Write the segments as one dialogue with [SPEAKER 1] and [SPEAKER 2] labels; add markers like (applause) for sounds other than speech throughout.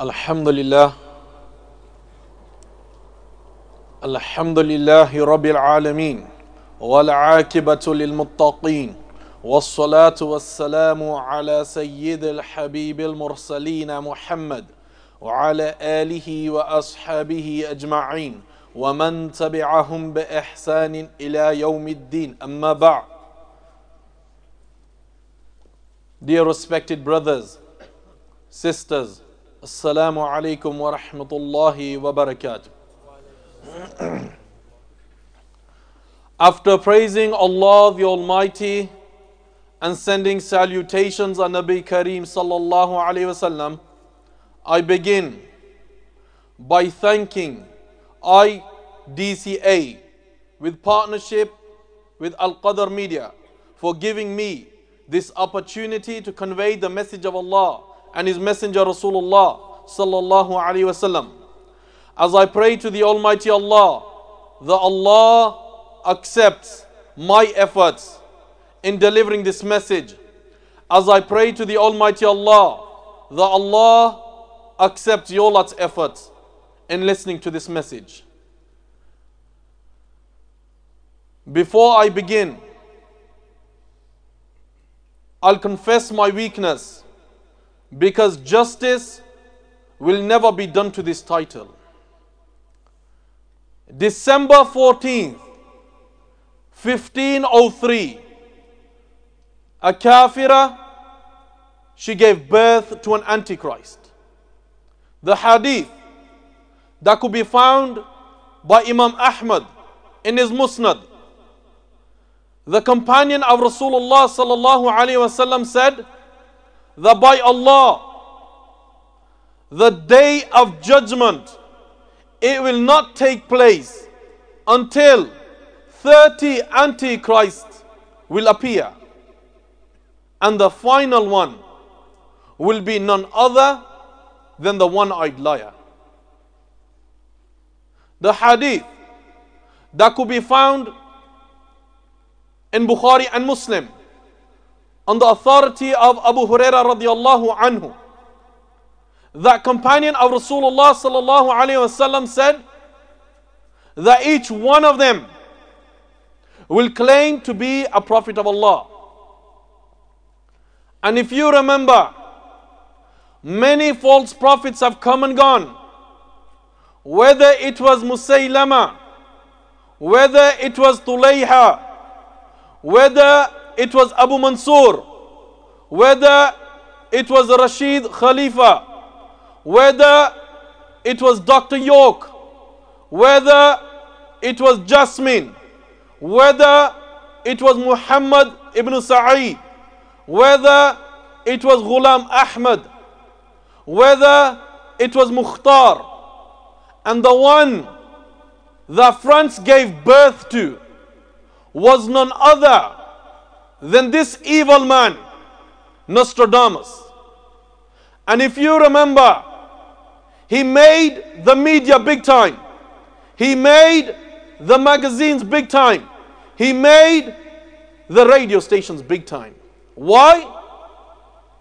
[SPEAKER 1] الحمد لله الحمد لله رب العالمين والعاقبة للمتقين والصلاة والسلام على سيد الحبيب المرسلين محمد وعلى آله وأصحابه أجمعين ومن تبعهم بإحسان إلى يوم الدين. أما بعد Dear respected brothers, sisters, Alaikum wa rahmatullahi wa barakatuh. (clears throat) After praising Allah the Almighty and sending salutations on Nabi Kareem sallallahu alayhi wasallam, I begin by thanking IDCA with partnership with Al Qadr Media for giving me this opportunity to convey the message of Allah and His Messenger Rasulullah sallallahu alaihi wasallam. As I pray to the Almighty Allah, that Allah accepts my efforts in delivering this message. As I pray to the Almighty Allah, that Allah accepts your lot's efforts in listening to this message. Before I begin, I'll confess my weakness because justice will never be done to this title. December 14th, 1503, a kafira, she gave birth to an antichrist. The hadith that could be found by Imam Ahmad in his Musnad the companion of Rasulullah sallallahu alaihi wasallam said that by Allah, the day of judgment, it will not take place until 30 antichrists will appear. And the final one will be none other than the one-eyed liar. The hadith that could be found in Bukhari and Muslim on the authority of Abu Huraira radiallahu anhu. That companion of Rasulullah sallallahu alayhi wasallam said that each one of them will claim to be a prophet of Allah. And if you remember, many false prophets have come and gone. Whether it was Musaylama, whether it was Tulayha, whether it was Abu Mansur, whether it was Rashid Khalifa, whether it was Dr. York, whether it was Jasmine, whether it was Muhammad ibn Sa'id, whether it was Ghulam Ahmad, whether it was Mukhtar, and the one that France gave birth to was none other than this evil man, Nostradamus. And if you remember, he made the media big time. He made the magazines big time. He made the radio stations big time. Why?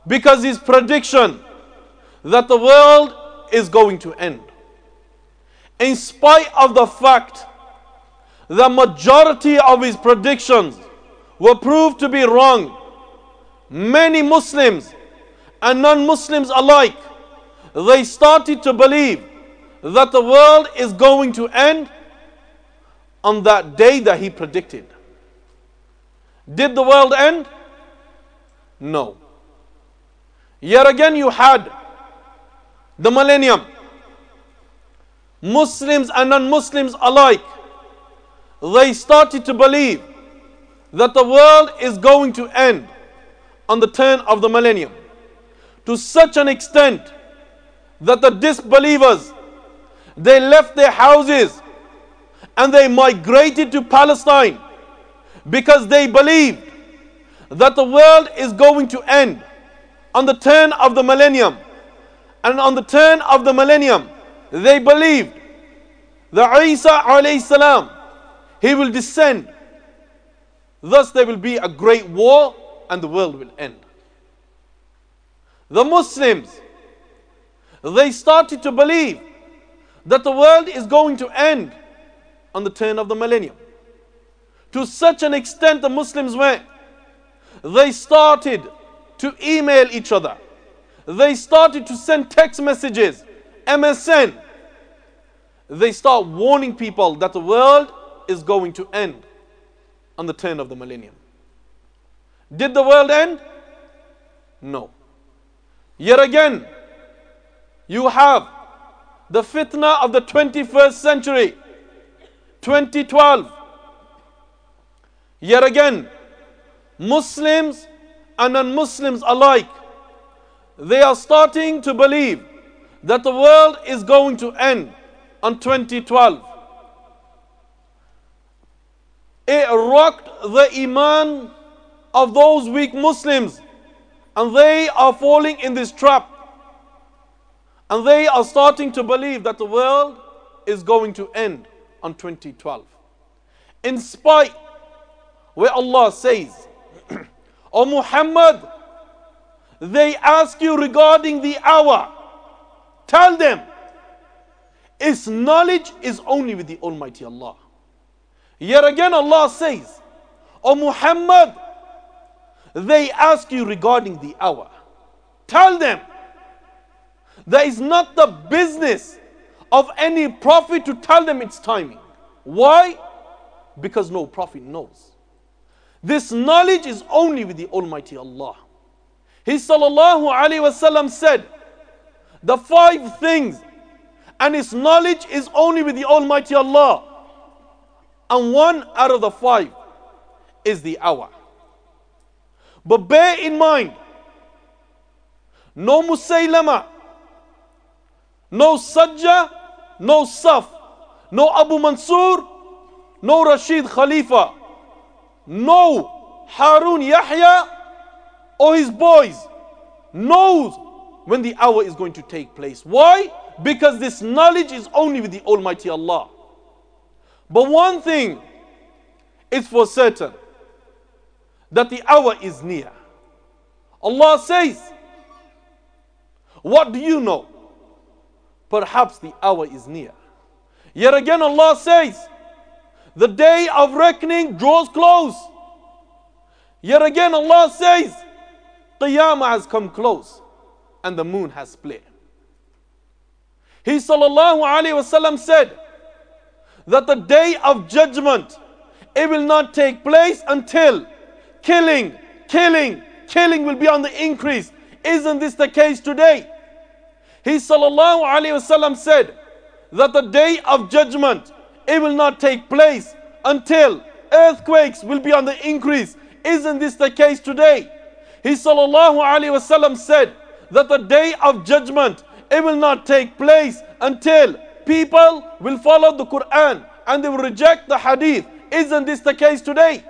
[SPEAKER 1] Because his prediction that the world is going to end. In spite of the fact the majority of his predictions were proved to be wrong. Many Muslims and non-Muslims alike, they started to believe that the world is going to end on that day that he predicted. Did the world end? No. Yet again you had the millennium. Muslims and non-Muslims alike they started to believe that the world is going to end on the turn of the millennium to such an extent that the disbelievers they left their houses and they migrated to Palestine because they believed that the world is going to end on the turn of the millennium and on the turn of the millennium they believed that Isa alayhi salam he will descend. Thus, there will be a great war and the world will end. The Muslims, they started to believe that the world is going to end on the turn of the millennium. To such an extent, the Muslims went, they started to email each other, they started to send text messages, MSN. They start warning people that the world is going to end on the turn of the millennium. Did the world end? No. Yet again, you have the fitna of the 21st century, 2012. Yet again, Muslims and non Muslims alike, they are starting to believe that the world is going to end on 2012. It rocked the iman of those weak Muslims, and they are falling in this trap. And they are starting to believe that the world is going to end on 2012. In spite where Allah says, (clears throat) O Muhammad, they ask you regarding the hour. Tell them, its knowledge is only with the Almighty Allah. Yet again, Allah says, O Muhammad, they ask you regarding the hour. Tell them, there is not the business of any prophet to tell them its timing. Why? Because no prophet knows. This knowledge is only with the Almighty Allah. He sallallahu alaihi wasallam said, the five things and his knowledge is only with the Almighty Allah. And one out of the five is the hour. But bear in mind, no Musaylama, no Sajja, no Saf, no Abu Mansur, no Rashid Khalifa, no Harun Yahya or his boys knows when the hour is going to take place. Why? Because this knowledge is only with the Almighty Allah. But one thing is for certain that the hour is near. Allah says, What do you know? Perhaps the hour is near. Yet again, Allah says, The day of reckoning draws close. Yet again, Allah says, Qiyamah has come close and the moon has split. He sallallahu alayhi wasallam said that the day of judgment it will not take place until killing, killing, killing will be on the increase. Isn't this the case today? He sallallahu alayhi wasallam said that the day of judgment it will not take place until earthquakes will be on the increase. Isn't this the case today? He sallallahu alayhi wasallam said that the day of judgment it will not take place until people will follow the Quran and they will reject the hadith. Isn't this the case today?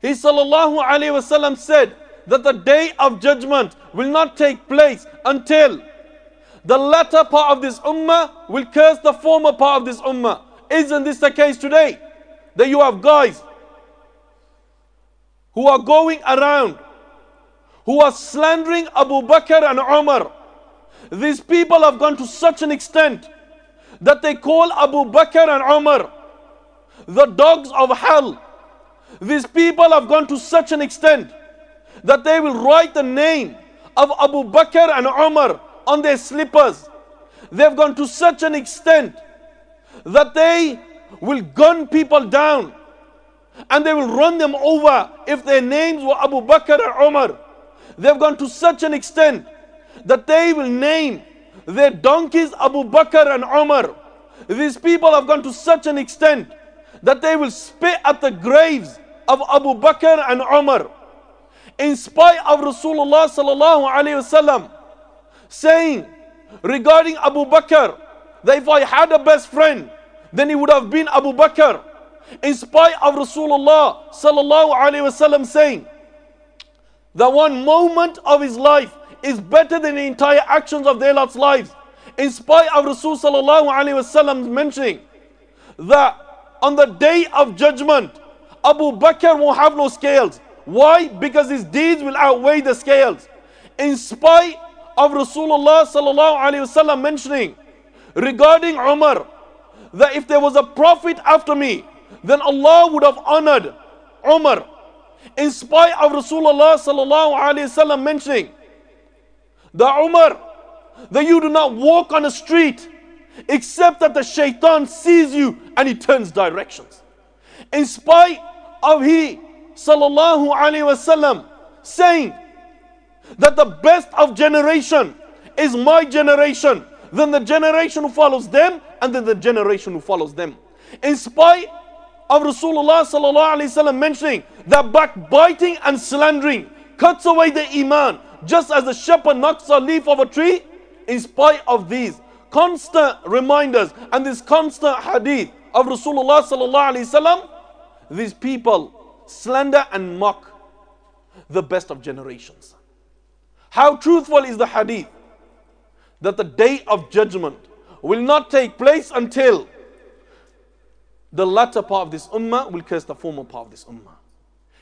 [SPEAKER 1] He sallallahu alayhi wasallam said that the day of judgment will not take place until the latter part of this ummah will curse the former part of this ummah. Isn't this the case today? That you have guys who are going around who are slandering Abu Bakr and Umar. These people have gone to such an extent that they call Abu Bakr and Umar the dogs of hell. These people have gone to such an extent that they will write the name of Abu Bakr and Umar on their slippers. They've gone to such an extent that they will gun people down and they will run them over if their names were Abu Bakr and Umar. They've gone to such an extent that they will name their donkeys Abu Bakr and Umar. These people have gone to such an extent that they will spit at the graves of Abu Bakr and Umar. In spite of Rasulullah sallallahu alayhi wasallam saying regarding Abu Bakr that if I had a best friend, then he would have been Abu Bakr. In spite of Rasulullah sallallahu alayhi wasallam saying the one moment of his life is better than the entire actions of their lot's lives. In spite of Rasul sallallahu mentioning that on the day of judgment, Abu Bakr will have no scales. Why? Because his deeds will outweigh the scales. In spite of Rasulullah sallallahu wasallam mentioning regarding Umar that if there was a prophet after me, then Allah would have honored Umar. In spite of Rasulullah sallallahu wasallam mentioning that Umar, that you do not walk on a street except that the shaitan sees you and he turns directions. In spite of he sallallahu alaihi wasallam saying that the best of generation is my generation, then the generation who follows them, and then the generation who follows them. In spite of Rasulullah sallallahu alaihi wasallam mentioning that backbiting and slandering cuts away the iman, just as the shepherd knocks a leaf of a tree. In spite of these constant reminders and this constant hadith of Rasulullah these people slander and mock the best of generations. How truthful is the hadith that the day of judgment will not take place until the latter part of this ummah will curse the former part of this ummah.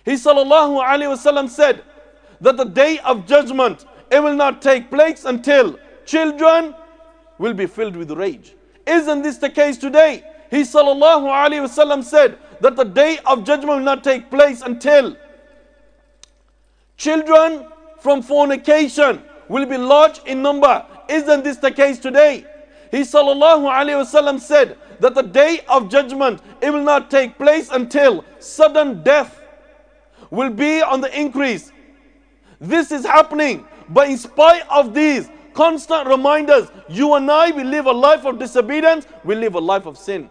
[SPEAKER 1] He sallallahu alaihi wasallam said that the day of judgment it will not take place until children will be filled with rage. Isn't this the case today? He sallallahu alaihi wasallam said that the day of judgment will not take place until children from fornication will be large in number. Isn't this the case today? He sallallahu alaihi wasallam said that the day of judgment it will not take place until sudden death will be on the increase. This is happening, but in spite of these constant reminders, you and I we live a life of disobedience, we live a life of sin.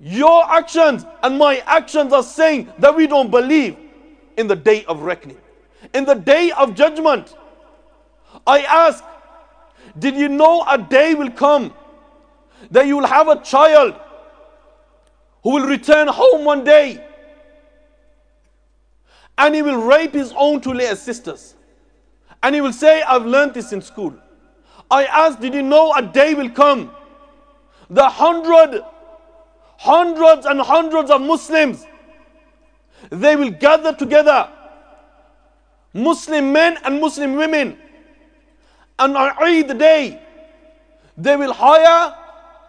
[SPEAKER 1] Your actions and my actions are saying that we don't believe in the day of reckoning in the day of judgment. I ask, did you know a day will come that you will have a child who will return home one day and he will rape his own two little sisters and he will say, I've learned this in school. I ask, did you know a day will come the hundred, hundreds and hundreds of Muslims they will gather together Muslim men and Muslim women. And on Eid day, they will hire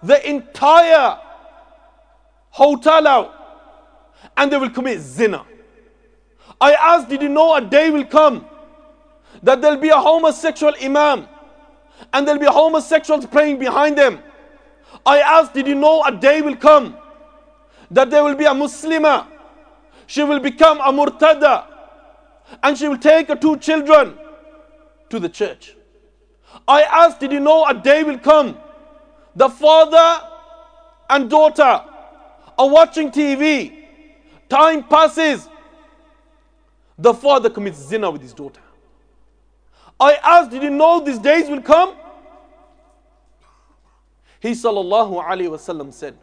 [SPEAKER 1] the entire hotel out and they will commit zina. I asked, did you know a day will come that there'll be a homosexual imam and there'll be homosexuals praying behind them? I asked, did you know a day will come that there will be a Muslimah? She will become a murtada and she will take her two children to the church. I asked, Did you know a day will come? The father and daughter are watching TV. Time passes. The father commits zina with his daughter. I asked, Did you know these days will come? He sallallahu alayhi wasallam said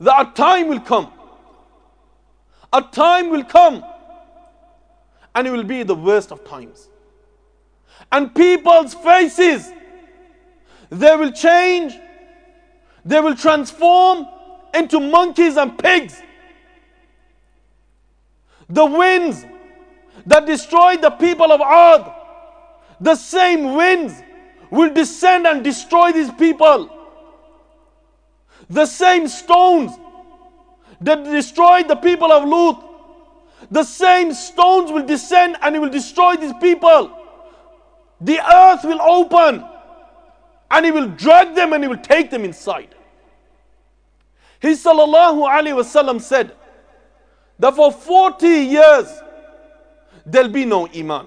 [SPEAKER 1] that a time will come. A time will come and it will be the worst of times. And people's faces, they will change, they will transform into monkeys and pigs. The winds that destroyed the people of Ad, the same winds will descend and destroy these people. The same stones that destroyed the people of Lut the same stones will descend and it will destroy these people. The earth will open and he will drag them and he will take them inside. He sallallahu alaihi wasallam said that for 40 years there'll be no iman.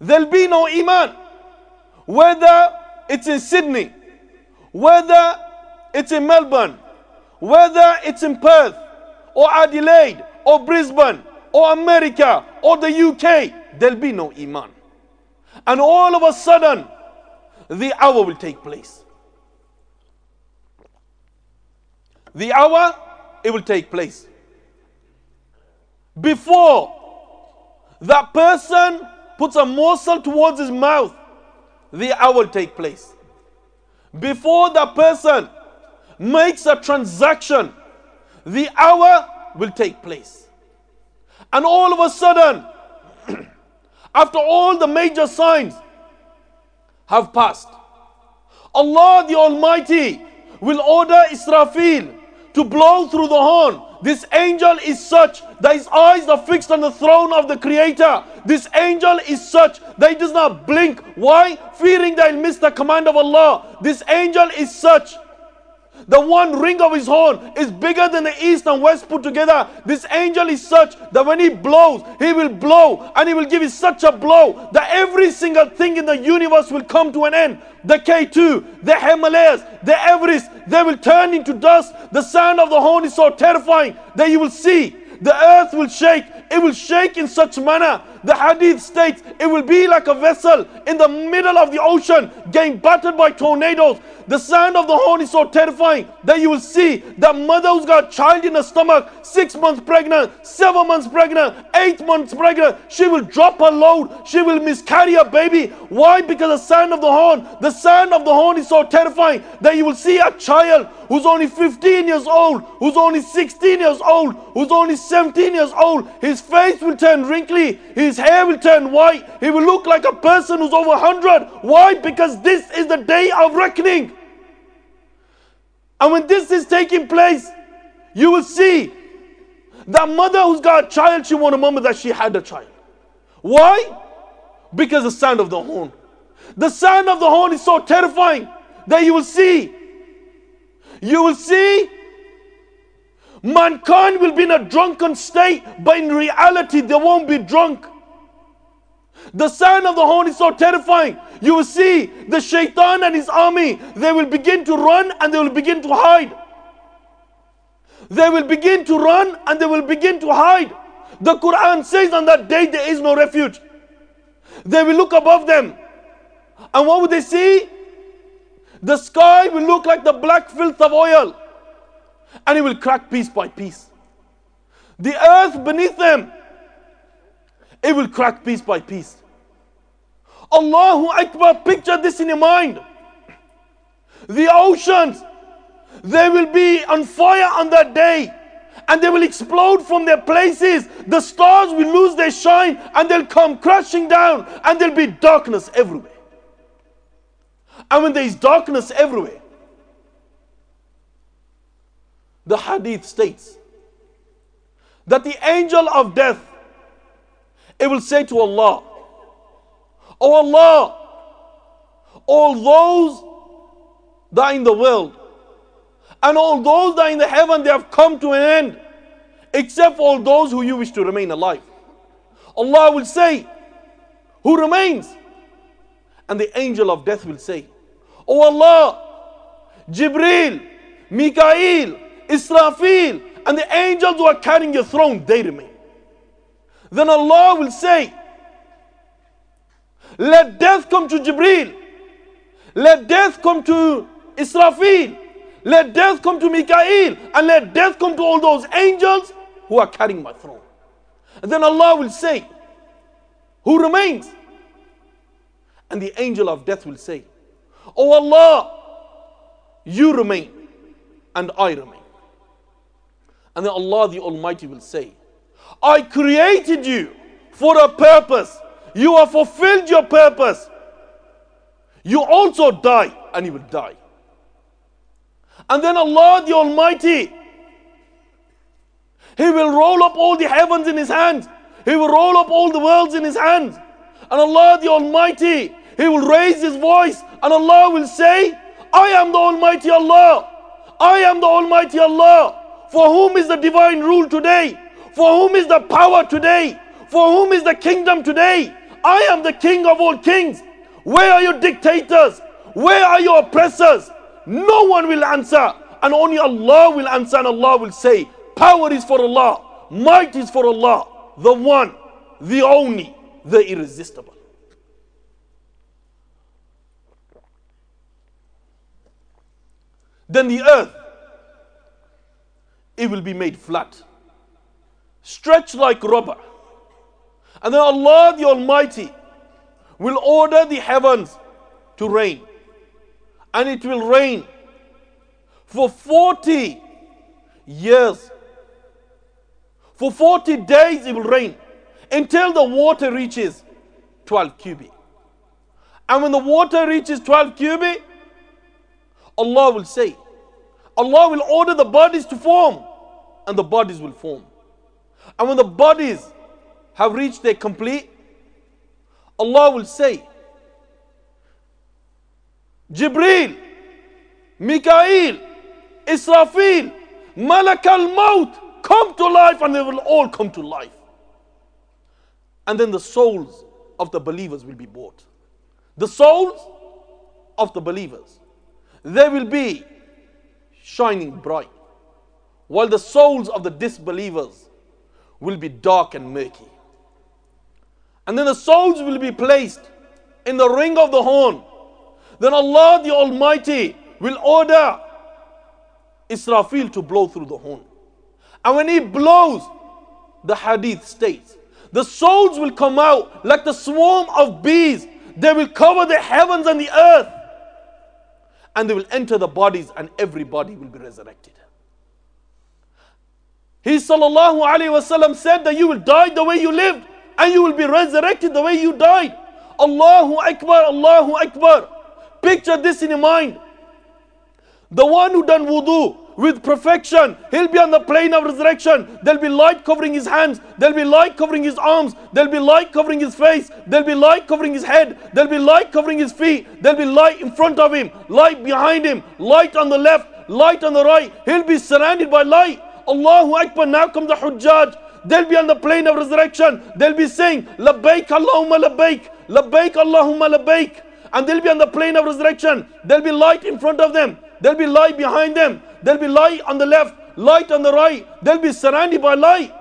[SPEAKER 1] There'll be no iman. Whether it's in Sydney, whether it's in Melbourne, whether it's in Perth or Adelaide or Brisbane or America or the UK, there'll be no Iman. And all of a sudden, the hour will take place. The hour, it will take place. Before that person puts a morsel towards his mouth, the hour will take place. Before that person makes a transaction, the hour will take place. And all of a sudden, (clears throat) after all the major signs have passed. Allah the Almighty will order Israfil to blow through the horn. This angel is such that his eyes are fixed on the throne of the Creator. This angel is such that he does not blink. Why? Fearing that he'll miss the command of Allah. This angel is such the one ring of his horn is bigger than the east and west put together. This angel is such that when he blows, he will blow and he will give you such a blow that every single thing in the universe will come to an end. The K2, the Himalayas, the Everest, they will turn into dust. The sound of the horn is so terrifying that you will see the earth will shake. It will shake in such manner. The hadith states it will be like a vessel in the middle of the ocean getting battered by tornadoes. The sound of the horn is so terrifying that you will see that mother who's got a child in her stomach, six months pregnant, seven months pregnant, eight months pregnant, she will drop her load. She will miscarry her baby. Why? Because the sound of the horn, the sound of the horn is so terrifying that you will see a child who's only 15 years old, who's only 16 years old, who's only 17 years old. His face will turn wrinkly, his hair will turn white, he will look like a person who's over 100. Why? Because this is the day of reckoning. And when this is taking place, you will see that mother who's got a child, she won't remember that she had a child. Why? Because the sound of the horn. The sound of the horn is so terrifying that you will see. You will see mankind will be in a drunken state, but in reality, they won't be drunk. The sound of the horn is so terrifying. You will see the shaitan and his army, they will begin to run and they will begin to hide. They will begin to run and they will begin to hide. The Quran says on that day there is no refuge. They will look above them. And what would they see? The sky will look like the black filth of oil. And it will crack piece by piece. The earth beneath them it will crack piece by piece. Allahu Akbar, picture this in your mind. The oceans, they will be on fire on that day and they will explode from their places. The stars will lose their shine and they'll come crashing down and there'll be darkness everywhere. And when there is darkness everywhere, the hadith states that the angel of death it will say to Allah, Oh Allah, all those that are in the world and all those that are in the heaven, they have come to an end, except for all those who you wish to remain alive. Allah will say, Who remains? And the angel of death will say, Oh Allah, Jibril, Mikael, Israfil, and the angels who are carrying your throne, they remain. Then Allah will say, Let death come to Jibril. Let death come to Israfil. Let death come to Mikael. And let death come to all those angels who are carrying my throne. And then Allah will say, Who remains? And the angel of death will say, Oh Allah, you remain and I remain. And then Allah the Almighty will say, I created you for a purpose. You have fulfilled your purpose. You also die, and you will die. And then Allah the Almighty, He will roll up all the heavens in His hand. He will roll up all the worlds in His hand. And Allah the Almighty, He will raise His voice, and Allah will say, I am the Almighty Allah. I am the Almighty Allah. For whom is the divine rule today? For whom is the power today? For whom is the kingdom today? I am the king of all kings. Where are your dictators? Where are your oppressors? No one will answer, and only Allah will answer, and Allah will say, Power is for Allah, might is for Allah, the one, the only, the irresistible. Then the earth, it will be made flat stretched like rubber. And then Allah the Almighty will order the heavens to rain. And it will rain for 40 years. For 40 days it will rain until the water reaches 12 cubit. And when the water reaches 12 cubit, Allah will say, Allah will order the bodies to form, and the bodies will form. And when the bodies have reached their complete, Allah will say, Jibril, Mikael, Israfil, Malak al Maut, come to life, and they will all come to life. And then the souls of the believers will be brought. The souls of the believers, they will be shining bright, while the souls of the disbelievers will be dark and murky. And then the souls will be placed in the ring of the horn. Then Allah the Almighty will order Israfil to blow through the horn. And when he blows, the hadith states, the souls will come out like the swarm of bees. They will cover the heavens and the earth. And they will enter the bodies, and every body will be resurrected. He sallallahu alayhi wasallam said that you will die the way you lived, and you will be resurrected the way you died. Allahu Akbar, Allahu Akbar. Picture this in your mind. The one who done wudu, with perfection. He'll be on the plain of resurrection. There'll be light covering his hands. There'll be light covering his arms. There'll be light covering his face. There'll be light covering his head. There'll be light covering his feet. There'll be light in front of him, light behind him, light on the left, light on the right. He'll be surrounded by light. Allahu Akbar. Now comes the Hujjaj. They'll be on the plain of resurrection. They'll be saying, Labbaik Allahumma Labbaik. Labbaik Allahumma Labbaik. And they'll be on the plain of resurrection. There'll be light in front of them. There'll be light behind them. There'll be light on the left, light on the right. They'll be surrounded by light.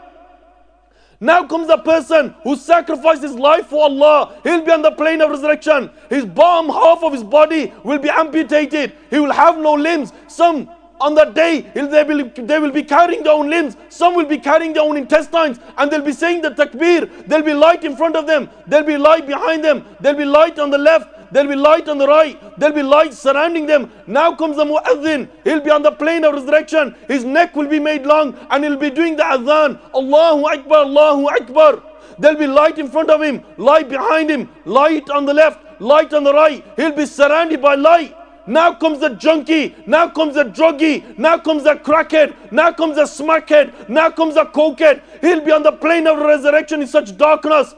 [SPEAKER 1] Now comes the person who sacrificed his life for Allah. He'll be on the plain of resurrection. His bottom half of his body will be amputated. He will have no limbs. Some on that day, they will, they will be carrying their own limbs. Some will be carrying their own intestines. And they'll be saying the takbir. There'll be light in front of them. There'll be light behind them. There'll be light on the left. There'll be light on the right. There'll be light surrounding them. Now comes the muazzin. He'll be on the plain of resurrection. His neck will be made long and he'll be doing the adhan. Allahu Akbar, Allahu Akbar. There'll be light in front of him, light behind him, light on the left, light on the right. He'll be surrounded by light. Now comes the junkie. Now comes the druggie. Now comes the crackhead. Now comes the smackhead. Now comes the cokehead. He'll be on the plain of resurrection in such darkness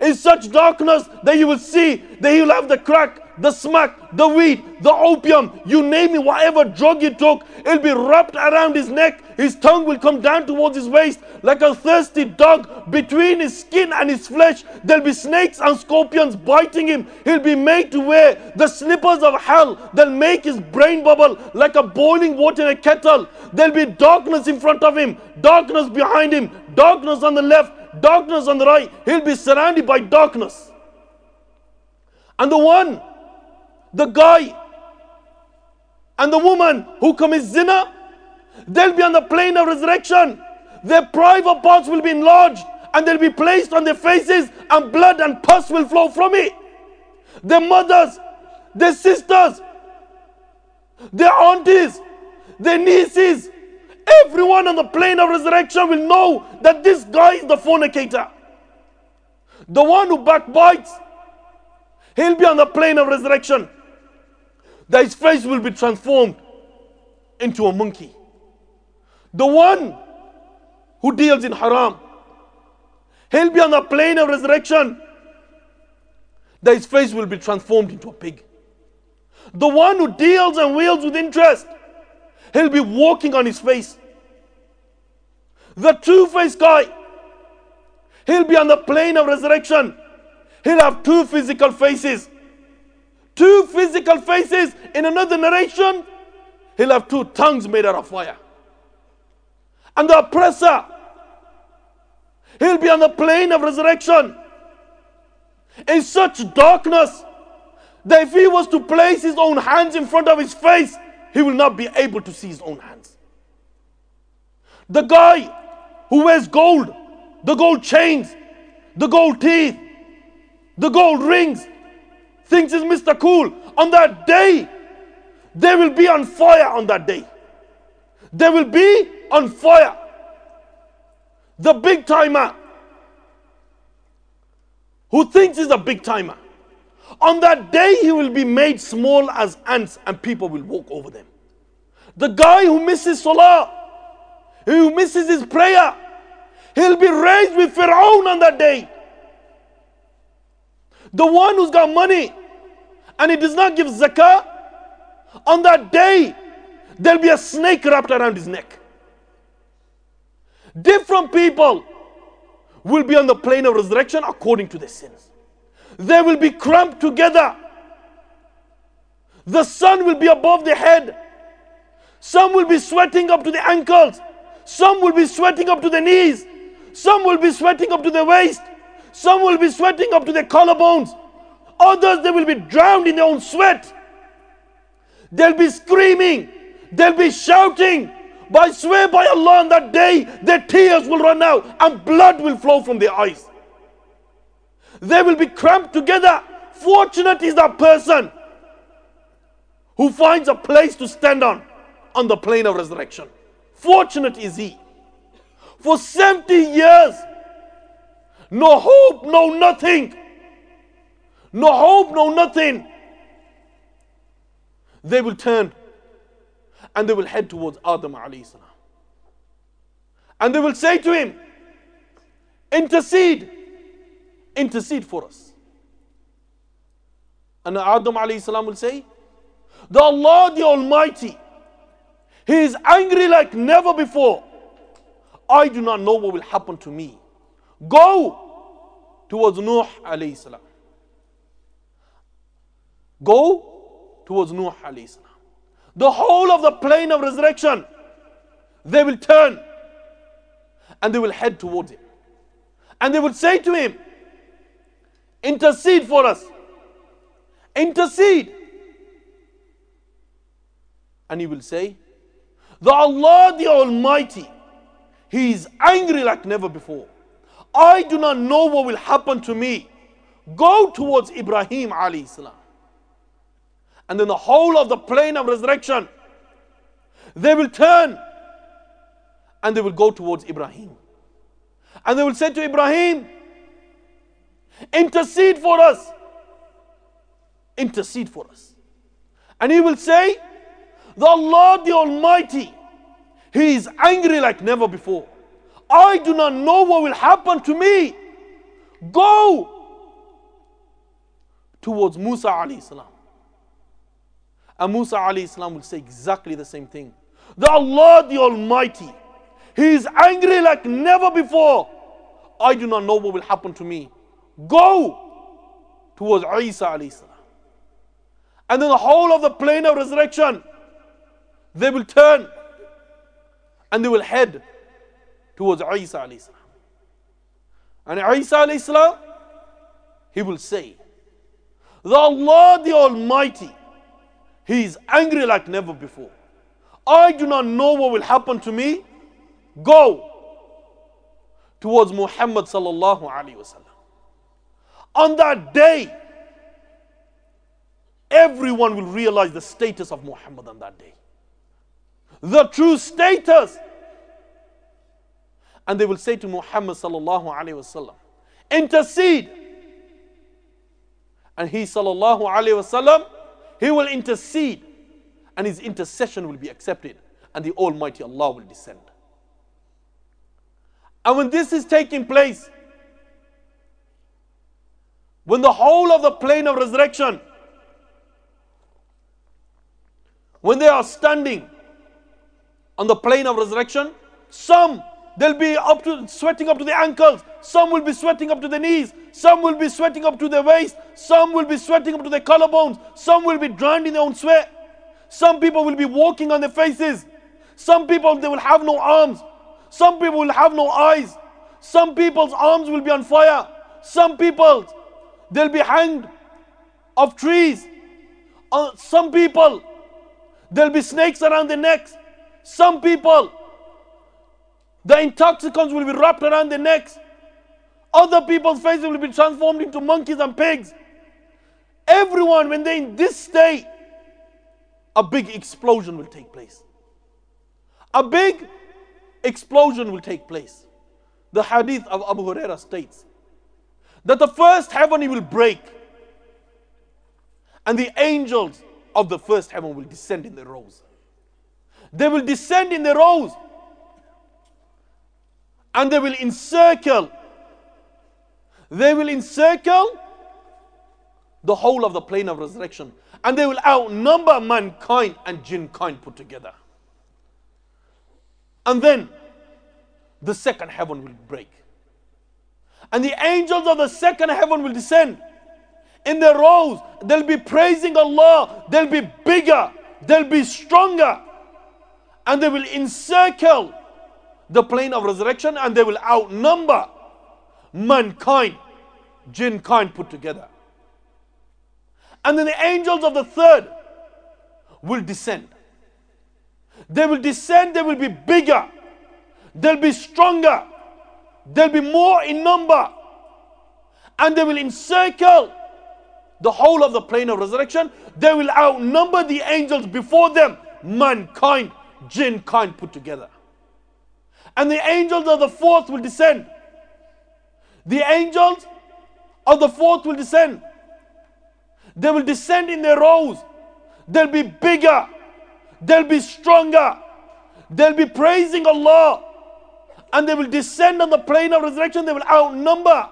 [SPEAKER 1] in such darkness that you will see that he will have the crack, the smack, the weed, the opium, you name it, whatever drug he took, it'll be wrapped around his neck. His tongue will come down towards his waist like a thirsty dog. Between his skin and his flesh, there'll be snakes and scorpions biting him. He'll be made to wear the slippers of hell that'll make his brain bubble like a boiling water in a kettle. There'll be darkness in front of him, darkness behind him, darkness on the left, darkness on the right. He'll be surrounded by darkness. And the one, the guy, and the woman who commits zina, they'll be on the plain of resurrection. Their private parts will be enlarged and they'll be placed on their faces, and blood and pus will flow from it. Their mothers, their sisters, their aunties, their nieces, Everyone on the plain of resurrection will know that this guy is the fornicator. The one who backbites, he'll be on the plain of resurrection. That his face will be transformed into a monkey. The one who deals in haram, he'll be on the plain of resurrection. That his face will be transformed into a pig. The one who deals and wields with interest, He'll be walking on his face. The two faced guy, he'll be on the plain of resurrection. He'll have two physical faces. Two physical faces. In another narration, he'll have two tongues made out of fire. And the oppressor, he'll be on the plain of resurrection in such darkness that if he was to place his own hands in front of his face, he will not be able to see his own hands. The guy who wears gold, the gold chains, the gold teeth, the gold rings, thinks he's Mr. Cool. On that day, they will be on fire on that day. They will be on fire. The big timer who thinks he's a big timer. On that day, he will be made small as ants and people will walk over them. The guy who misses salah, who misses his prayer, he'll be raised with Fir'aun on that day. The one who's got money and he does not give zakah, on that day, there'll be a snake wrapped around his neck. Different people will be on the plain of resurrection according to their sins. They will be cramped together. The sun will be above the head. Some will be sweating up to the ankles. Some will be sweating up to the knees. Some will be sweating up to the waist. Some will be sweating up to the collarbones. Others, they will be drowned in their own sweat. They'll be screaming. They'll be shouting. I swear by Allah on that day, their tears will run out and blood will flow from their eyes. They will be cramped together. Fortunate is that person who finds a place to stand on on the plain of resurrection. Fortunate is he. For 70 years, no hope, no nothing. No hope, no nothing. They will turn and they will head towards Adam alayhi salam. And they will say to him, intercede, intercede for us. And Adam alayhi salam will say, the Allah the Almighty, He is angry like never before. I do not know what will happen to me. Go towards Nuh alayhi salam. Go towards Nuh alayhi salam. The whole of the plain of resurrection, they will turn and they will head towards him. And they will say to him, Intercede for us. Intercede. And he will say, The Allah the Almighty, He is angry like never before. I do not know what will happen to me. Go towards Ibrahim alayhi salam. And then the whole of the plain of resurrection, they will turn and they will go towards Ibrahim. And they will say to Ibrahim, Intercede for us. Intercede for us. And he will say, The Lord the Almighty, He is angry like never before. I do not know what will happen to me. Go towards Musa alayhi salam. And Musa alayhi will say exactly the same thing. The Allah the Almighty, He is angry like never before. I do not know what will happen to me. Go towards Isa alayhi. And then the whole of the plain of resurrection, they will turn and they will head towards Isa alayhi. And Isa alayhi he will say, The Allah the Almighty, He is angry like never before. I do not know what will happen to me. Go towards Muhammad sallallahu alaihi wasallam. On that day, everyone will realize the status of Muhammad on that day. The true status. And they will say to Muhammad sallallahu alaihi wasallam, intercede. And he sallallahu alaihi wasallam, he will intercede and his intercession will be accepted and the Almighty Allah will descend. And when this is taking place, when the whole of the plain of resurrection, when they are standing on the plain of resurrection, some they'll be up to sweating up to the ankles, some will be sweating up to the knees, some will be sweating up to the waist, some will be sweating up to the collarbones, some will be drowned in their own sweat. Some people will be walking on their faces. Some people they will have no arms. Some people will have no eyes. Some people's arms will be on fire. Some people they'll be hanged of trees. Uh, some people there'll be snakes around their necks. Some people the intoxicants will be wrapped around their necks. Other people's faces will be transformed into monkeys and pigs. Everyone, when they're in this state, a big explosion will take place. A big explosion will take place. The hadith of Abu Huraira states that the first heaven will break And the angels of the first heaven will descend in their rows. They will descend in their rows. And they will encircle. They will encircle the whole of the plain of resurrection. And they will outnumber mankind and jinn kind put together. And then the second heaven will break. And the angels of the second heaven will descend in their rows. They'll be praising Allah. They'll be bigger. They'll be stronger. And they will encircle the plain of resurrection and they will outnumber mankind, jinn kind put together. And then the angels of the third will descend. They will descend, they will be bigger, they'll be stronger, they'll be more in number, and they will encircle the whole of the plain of resurrection. They will outnumber the angels before them, mankind, jinn kind put together. And the angels of the fourth will descend. The angels of the fourth will descend. They will descend in their rows. They'll be bigger. They'll be stronger. They'll be praising Allah. And they will descend on the plain of resurrection. They will outnumber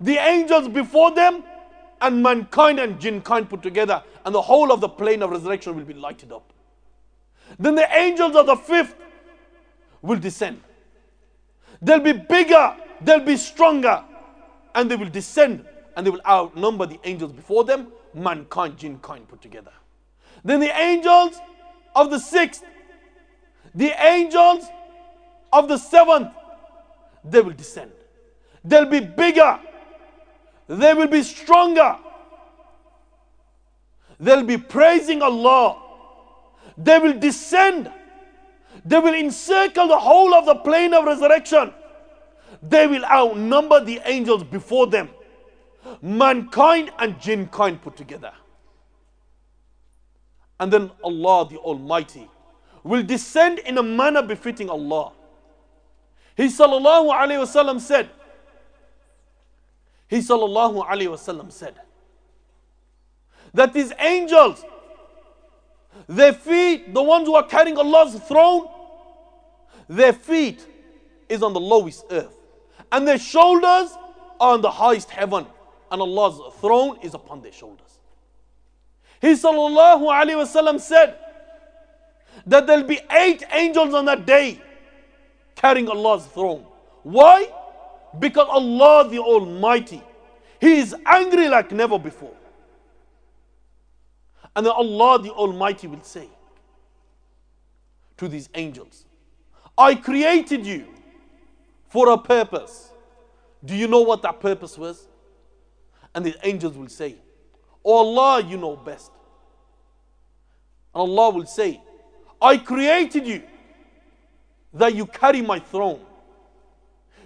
[SPEAKER 1] the angels before them and mankind and jinn kind put together. And the whole of the plain of resurrection will be lighted up. Then the angels of the fifth will descend. They'll be bigger. They'll be stronger. And they will descend and they will outnumber the angels before them, mankind, jinn kind put together. Then the angels of the sixth, the angels of the seventh, they will descend. They'll be bigger. They will be stronger. They'll be praising Allah. They will descend. They will encircle the whole of the plain of resurrection. They will outnumber the angels before them. Mankind and jinn kind put together. And then Allah the Almighty will descend in a manner befitting Allah. He sallallahu alayhi wasallam said, He sallallahu alayhi wasallam said that these angels, their feet, the ones who are carrying Allah's throne, their feet is on the lowest earth, and their shoulders are on the highest heaven, and Allah's throne is upon their shoulders. He sallallahu alayhi wasallam said that there'll be eight angels on that day carrying Allah's throne. Why? Because Allah the Almighty, He is angry like never before. And then Allah the Almighty will say to these angels, I created you for a purpose. Do you know what that purpose was? And the angels will say, Oh Allah, you know best. And Allah will say, I created you that you carry my throne.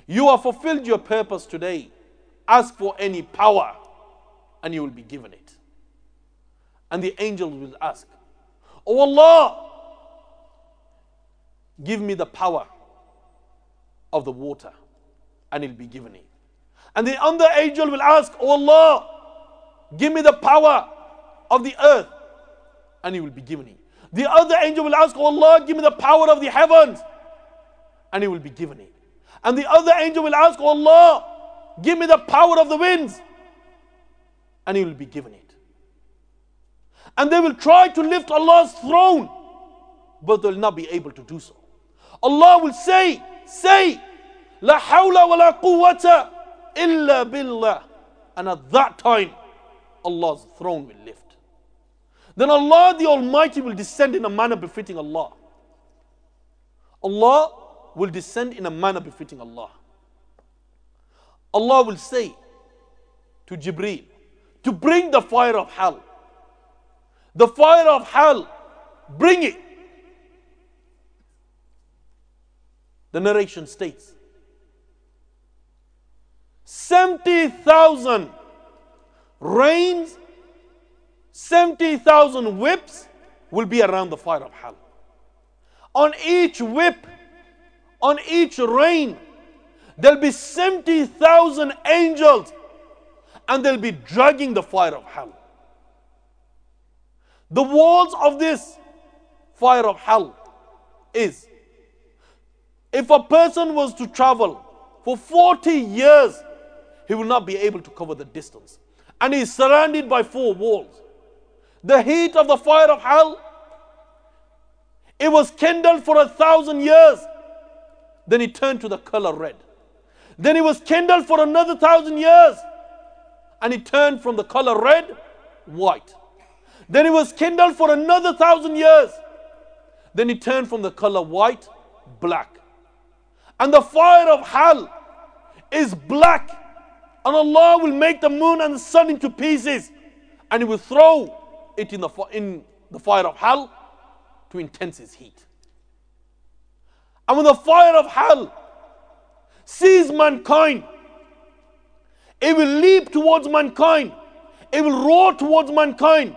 [SPEAKER 1] You have fulfilled your purpose today. Ask for any power and you will be given it. And the angels will ask, Oh Allah, give me the power of the water and it'll be given it. And the other angel will ask, Oh Allah, give me the power of the earth and it will be given it. The other angel will ask, Oh Allah, give me the power of the heavens and it will be given it. And the other angel will ask, Oh Allah, give me the power of the winds and he will be given it. And they will try to lift Allah's throne, but they'll not be able to do so. Allah will say, Say, La hawla wa la quwwata illa billah. And at that time, Allah's throne will lift. Then Allah the Almighty will descend in a manner befitting Allah. Allah will descend in a manner befitting Allah. Allah will say to Jibreel to bring the fire of hell. The fire of hell, bring it. The narration states 70,000 reins, 70,000 whips will be around the fire of hell. On each whip, on each rein, there'll be 70,000 angels and they'll be dragging the fire of hell. The walls of this fire of hell is if a person was to travel for 40 years, he will not be able to cover the distance. And he is surrounded by four walls. The heat of the fire of hell, it was kindled for a thousand years. Then it turned to the color red. Then it was kindled for another thousand years. And it turned from the color red, white. Then it was kindled for another thousand years. Then it turned from the color white, black. And the fire of hell is black. And Allah will make the moon and the sun into pieces. And He will throw it in the, in the fire of hell to intense its heat. And when the fire of hell sees mankind, it will leap towards mankind, it will roar towards mankind.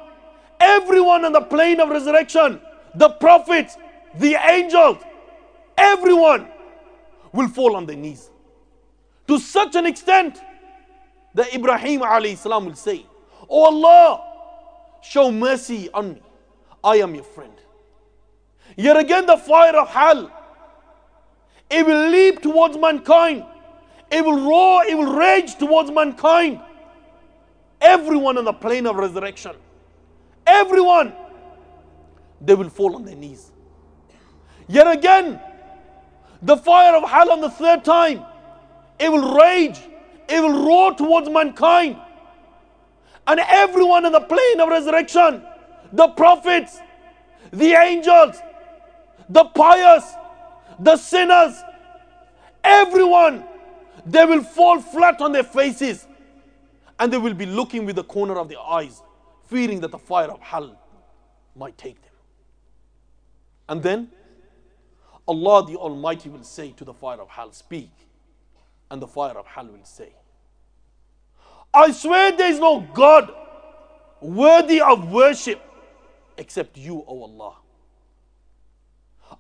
[SPEAKER 1] Everyone on the plain of resurrection, the prophets, the angels, everyone will fall on their knees. To such an extent that Ibrahim salam will say, Oh Allah, show mercy on me. I am your friend. Yet again, the fire of hell, it will leap towards mankind. It will roar, it will rage towards mankind. Everyone on the plain of resurrection, everyone, they will fall on their knees. Yet again, the fire of hell on the third time, it will rage, it will roar towards mankind. And everyone in the plain of resurrection, the prophets, the angels, the pious, the sinners, everyone, they will fall flat on their faces and they will be looking with the corner of their eyes, fearing that the fire of hell might take them. And then Allah the Almighty will say to the fire of hell, Speak. And the fire of hell will say, I swear there is no God worthy of worship except you, O Allah.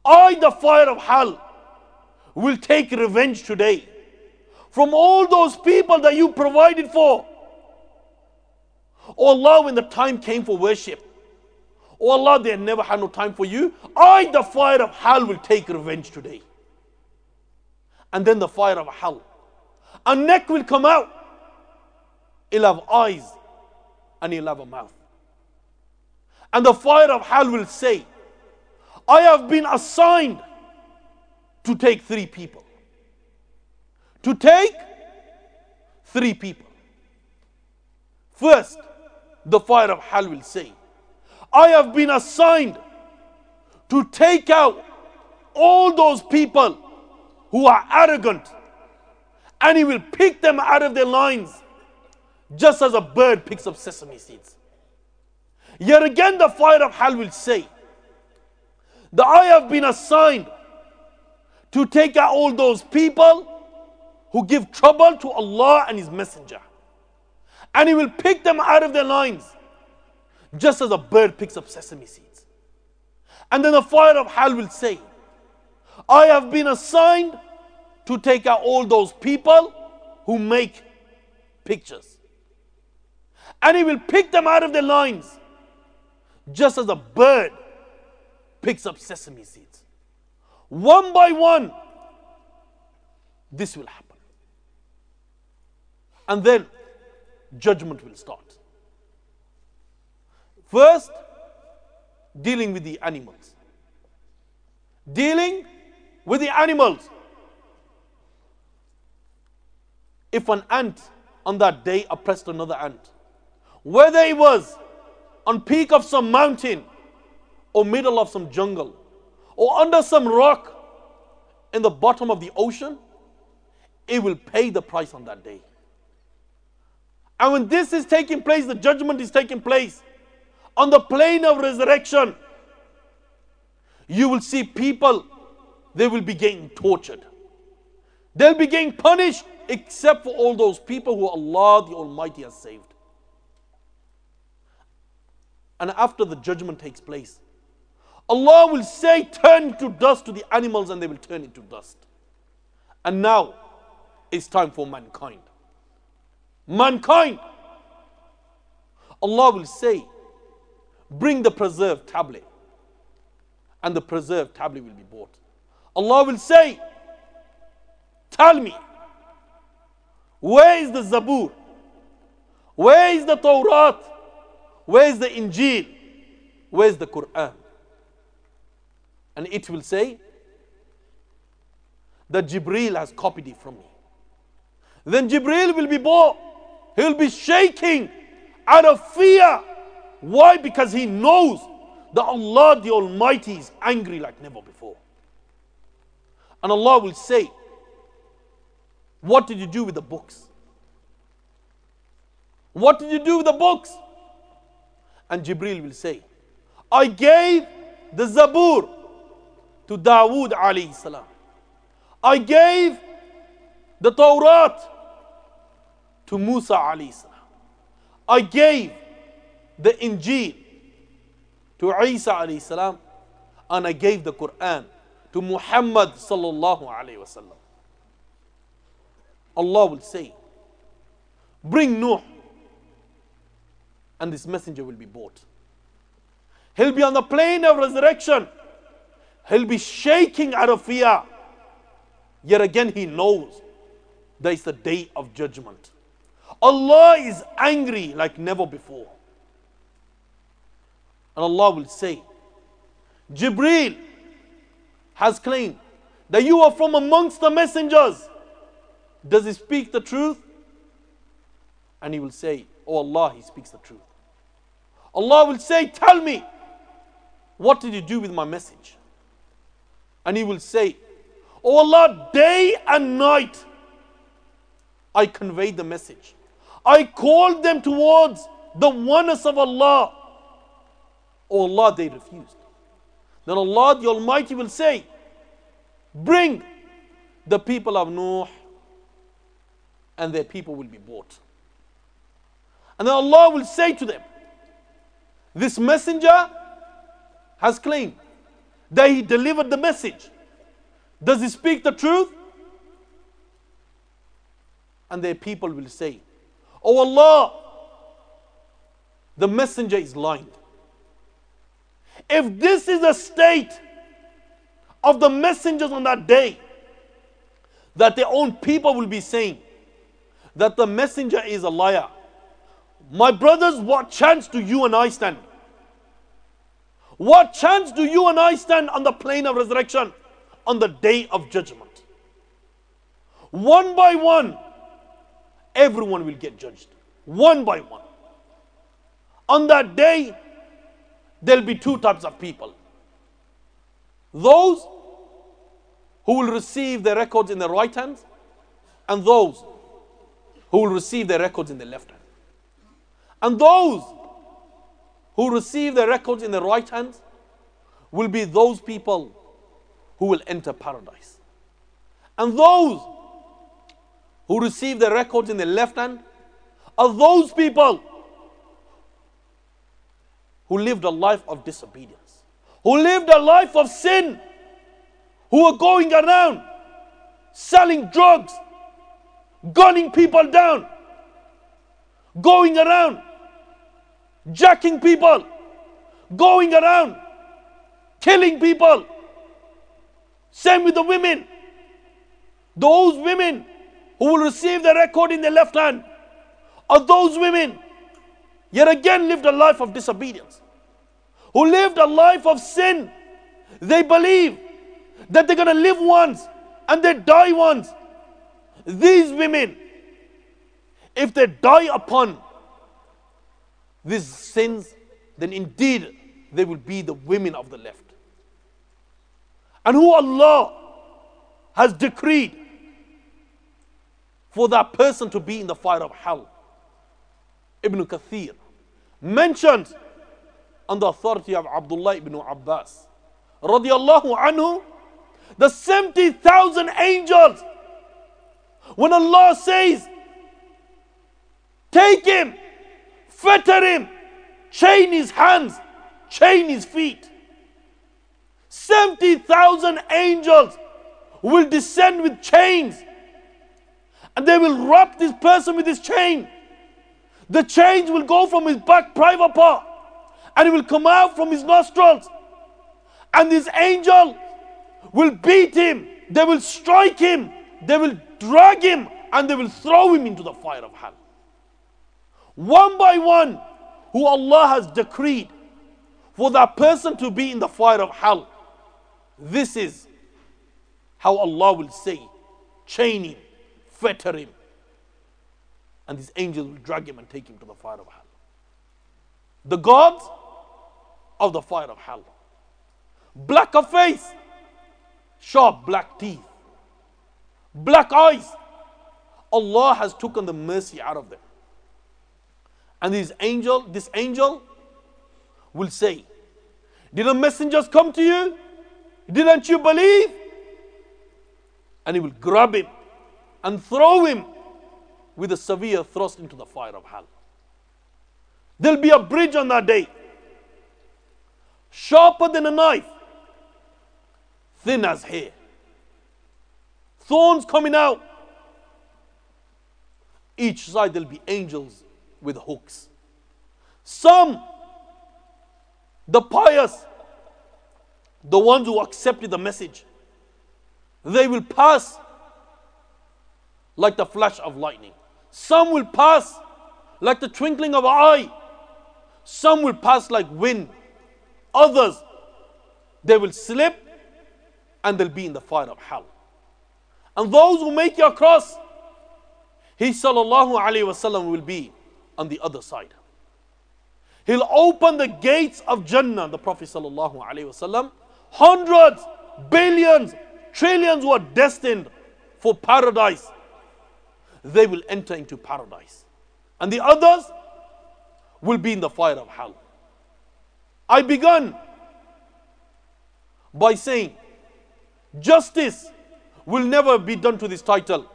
[SPEAKER 1] I, the fire of hell, will take revenge today from all those people that you provided for. O Allah, when the time came for worship, Oh Allah, they never had no time for you. I, the fire of hell, will take revenge today. And then the fire of hell. A neck will come out. It'll have eyes and it'll have a mouth. And the fire of hell will say, I have been assigned to take three people. To take three people. First, the fire of hell will say, I have been assigned to take out all those people who are arrogant and he will pick them out of their lines just as a bird picks up sesame seeds. Yet again, the fire of hell will say that I have been assigned to take out all those people who give trouble to Allah and His Messenger. And He will pick them out of their lines just as a bird picks up sesame seeds. And then the fire of hell will say, I have been assigned to take out all those people who make pictures. And he will pick them out of their lines, just as a bird picks up sesame seeds. One by one, this will happen. And then judgment will start. First, dealing with the animals. Dealing with the animals. If an ant on that day oppressed another ant, whether it was on peak of some mountain or middle of some jungle or under some rock in the bottom of the ocean, it will pay the price on that day. And when this is taking place, the judgment is taking place on the plain of resurrection, you will see people, they will be getting tortured. They'll be getting punished, except for all those people who Allah the Almighty has saved. And after the judgment takes place, Allah will say, Turn to dust to the animals, and they will turn into dust. And now it's time for mankind. Mankind. Allah will say, bring the preserved tablet. And the preserved tablet will be bought. Allah will say, Tell me, where is the Zabur? Where is the Torah? Where is the Injil? Where is the Quran? And it will say that Jibril has copied it from me. Then Jibril will be born. He'll be shaking out of fear. Why? Because he knows that Allah the Almighty is angry like never before. And Allah will say, What did you do with the books? What did you do with the books? And Jibril will say, I gave the Zabur to Dawood alayhi salam. I gave the Torah to Musa alayhi salam. I gave the Injil to Isa alayhi salam and I gave the Quran to Muhammad sallallahu alayhi wasallam. Allah will say, bring Nuh and this messenger will be brought. He'll be on the plain of resurrection. He'll be shaking out of fear. Yet again, he knows there is a day of judgment. Allah is angry like never before. And Allah will say, Jibril has claimed that you are from amongst the messengers. Does he speak the truth? And he will say, Oh Allah, he speaks the truth. Allah will say, Tell me, what did you do with my message? And he will say, Oh Allah, day and night I conveyed the message. I called them towards the oneness of Allah. Oh Allah, they refused. Then Allah the Almighty will say, Bring the people of Nuh, and their people will be bought. And then Allah will say to them, This messenger has claimed that he delivered the message. Does he speak the truth? And their people will say, Oh Allah, the messenger is lying. If this is the state of the messengers on that day, that their own people will be saying that the messenger is a liar. My brothers, what chance do you and I stand? What chance do you and I stand on the plain of resurrection on the day of judgment? One by one, everyone will get judged. One by one. On that day, there'll be two types of people those who will receive their records in the right hand, and those who will receive their records in the left hand. And those who receive their records in the right hand will be those people who will enter paradise. And those who receive their records in the left hand are those people who lived a life of disobedience, who lived a life of sin, who were going around selling drugs, gunning people down, going around jacking people, going around killing people. Same with the women. Those women who will receive the record in the left hand are those women yet again lived a life of disobedience, who lived a life of sin. They believe that they're going to live once and they die once. These women, if they die upon these sins, then indeed they will be the women of the left. And who Allah has decreed for that person to be in the fire of hell. Ibn Kathir mentioned on the authority of Abdullah ibn Abbas. Radiallahu anhu the 70,000 angels when Allah says take him fetter him chain his hands chain his feet. 70,000 angels will descend with chains and they will wrap this person with this chain. The chains will go from his back private part and it will come out from his nostrils. And this angel will beat him, they will strike him, they will drag him, and they will throw him into the fire of hell. One by one, who Allah has decreed for that person to be in the fire of hell. This is how Allah will say, chain him, fetter him, and these angels will drag him and take him to the fire of hell. The gods of the fire of hell. Black of face, sharp black teeth, black eyes. Allah has taken the mercy out of them. And this angel, this angel will say, Didn't messengers come to you? Didn't you believe? And he will grab him and throw him with a severe thrust into the fire of hell. There'll be a bridge on that day, sharper than a knife, thin as hair, thorns coming out. Each side there'll be angels with hooks. Some, the pious, the ones who accepted the message, they will pass like the flash of lightning. Some will pass like the twinkling of an eye. Some will pass like wind. Others, they will slip and they'll be in the fire of hell. And those who make your cross, he sallallahu alayhi wasallam will be on the other side. He'll open the gates of Jannah, the Prophet sallallahu alayhi wasallam. Hundreds, billions, trillions were destined for paradise. They will enter into paradise. And the others will be in the fire of hell. I began by saying, justice will never be done to this title.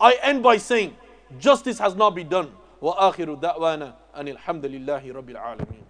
[SPEAKER 1] I end by saying, justice has not been done. وآخر دعوانا أن الحمد لله رب العالمين